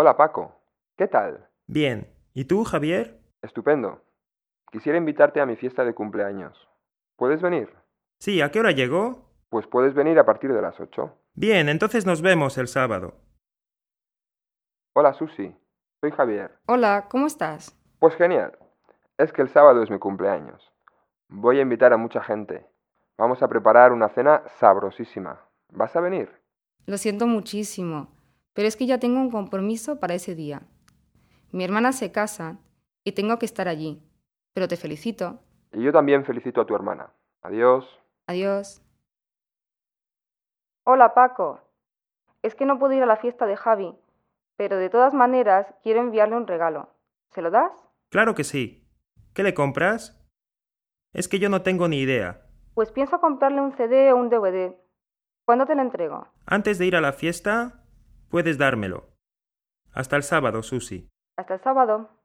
Hola Paco, ¿qué tal? Bien. ¿Y tú, Javier? Estupendo. Quisiera invitarte a mi fiesta de cumpleaños. ¿Puedes venir? Sí, ¿a qué hora llegó? Pues puedes venir a partir de las ocho. Bien, entonces nos vemos el sábado. Hola Susi, soy Javier. Hola, ¿cómo estás? Pues genial. Es que el sábado es mi cumpleaños. Voy a invitar a mucha gente. Vamos a preparar una cena sabrosísima. ¿Vas a venir? Lo siento muchísimo, pero es que ya tengo un compromiso para ese día. Mi hermana se casa y tengo que estar allí. Pero te felicito. Y yo también felicito a tu hermana. Adiós. Adiós. Hola Paco. Es que no puedo ir a la fiesta de Javi, pero de todas maneras quiero enviarle un regalo. ¿Se lo das? Claro que sí. ¿Qué le compras? Es que yo no tengo ni idea. Pues pienso comprarle un CD o un DVD. ¿Cuándo te lo entrego? Antes de ir a la fiesta, puedes dármelo. Hasta el sábado, Susi. Hasta el sábado.